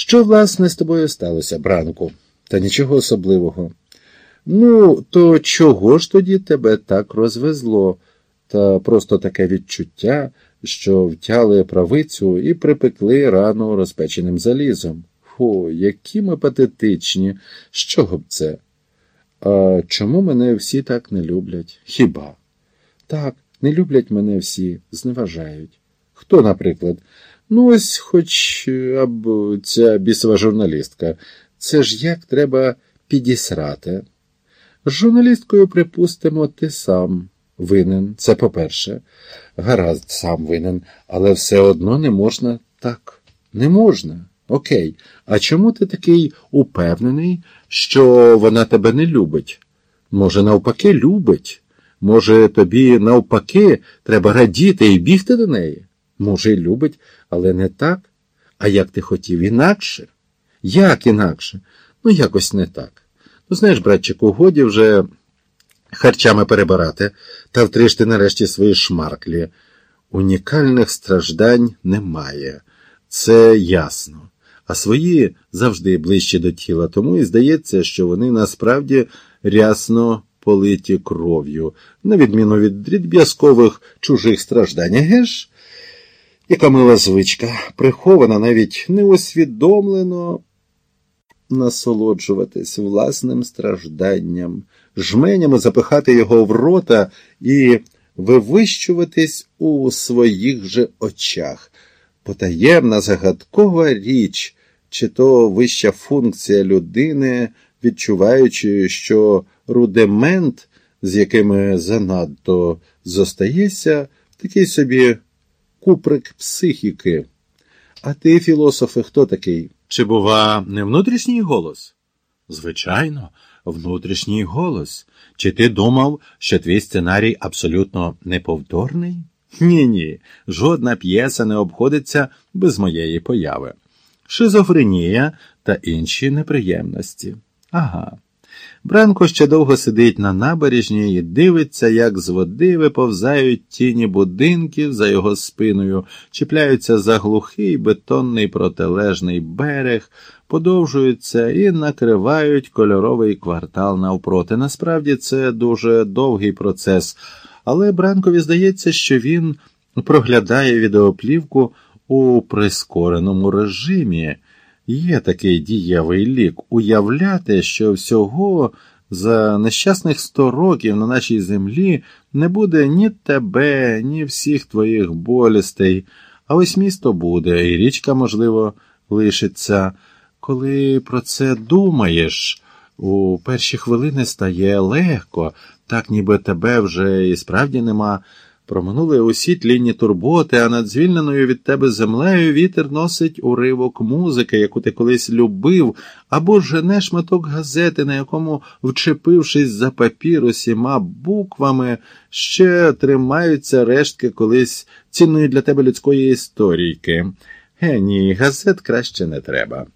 Що, власне, з тобою сталося, Бранку? Та нічого особливого. Ну, то чого ж тоді тебе так розвезло? Та просто таке відчуття, що втяли правицю і припекли рану розпеченим залізом. Фу, які ми патетичні. З чого б це? А чому мене всі так не люблять? Хіба? Так, не люблять мене всі, зневажають. Хто, наприклад? Ну, ось хоч або ця бісова журналістка. Це ж як треба підісрати. З журналісткою, припустимо, ти сам винен. Це по-перше. Гаразд, сам винен, але все одно не можна так. Не можна. Окей. А чому ти такий упевнений, що вона тебе не любить? Може, навпаки, любить? Може, тобі навпаки треба радіти і бігти до неї? Може, любить, але не так. А як ти хотів інакше? Як інакше? Ну, якось не так. Ну, знаєш, братчику, годі вже харчами перебирати та втриш ти нарешті свої шмарклі. Унікальних страждань немає. Це ясно. А свої завжди ближче до тіла, тому і здається, що вони насправді рясно политі кров'ю, на відміну від дріб'язкових чужих страждань. Геш? Яка мила звичка, прихована навіть неусвідомлено насолоджуватись власним стражданням, жменями запихати його в рота і вивищуватись у своїх же очах. Потаємна загадкова річ, чи то вища функція людини, відчуваючи, що рудимент, з якими занадто зостається, такий собі куприк психіки. А ти, філософе, хто такий? Чи, бува, не внутрішній голос? Звичайно, внутрішній голос. Чи ти думав, що твій сценарій абсолютно неповторний? Ні, ні, жодна п'єса не обходиться без моєї появи. Шизофренія та інші неприємності. Ага. Бранко ще довго сидить на набережні і дивиться, як з води виповзають тіні будинків за його спиною, чіпляються за глухий бетонний протилежний берег, подовжуються і накривають кольоровий квартал навпроти. Насправді це дуже довгий процес, але Бранкові здається, що він проглядає відеоплівку у прискореному режимі. Є такий дієвий лік уявляти, що всього за нещасних сто років на нашій землі не буде ні тебе, ні всіх твоїх болістей, а ось місто буде, і річка, можливо, лишиться. Коли про це думаєш, у перші хвилини стає легко, так ніби тебе вже і справді нема. Проминули усі тлінні турботи, а над звільненою від тебе землею вітер носить уривок музики, яку ти колись любив, або жене шматок газети, на якому, вчепившись за папір усіма буквами, ще тримаються рештки колись цінної для тебе людської історійки. Ге, ні, газет краще не треба.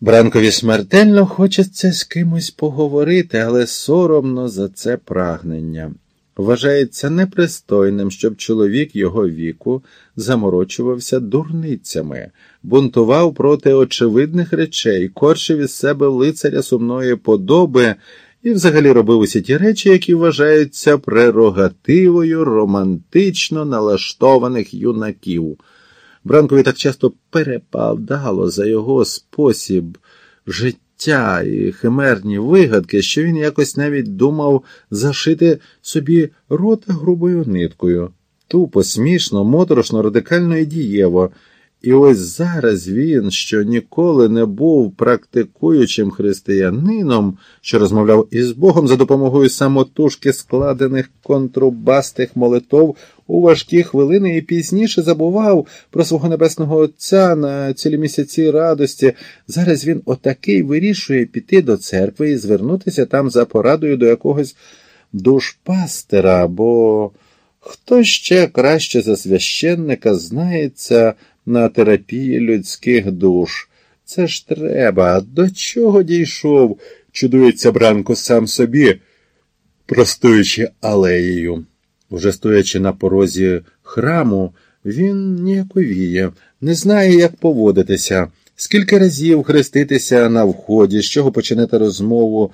Бранкові смертельно хочеться з кимось поговорити, але соромно за це прагнення. Вважається непристойним, щоб чоловік його віку заморочувався дурницями, бунтував проти очевидних речей, корчив із себе лицаря сумної подоби і взагалі робив усі ті речі, які вважаються прерогативою романтично налаштованих юнаків. Бранкові так часто перепадало за його спосіб життя життя і химерні вигадки, що він якось навіть думав зашити собі рота грубою ниткою. Тупо, смішно, моторошно, радикально і дієво. І ось зараз він, що ніколи не був практикуючим християнином, що розмовляв із Богом за допомогою самотужки складених контрубастих молитов у важкі хвилини і пізніше забував про свого небесного Отця на цілі місяці радості. Зараз він отакий вирішує піти до церкви і звернутися там за порадою до якогось душпастера, бо хто ще краще за священника знається на терапії людських душ. Це ж треба. До чого дійшов? чудується Бранко сам собі, простуючи алеєю. Уже стоячи на порозі храму, він ніяковіє, не знає, як поводитися. Скільки разів хреститися на вході, з чого починати розмову,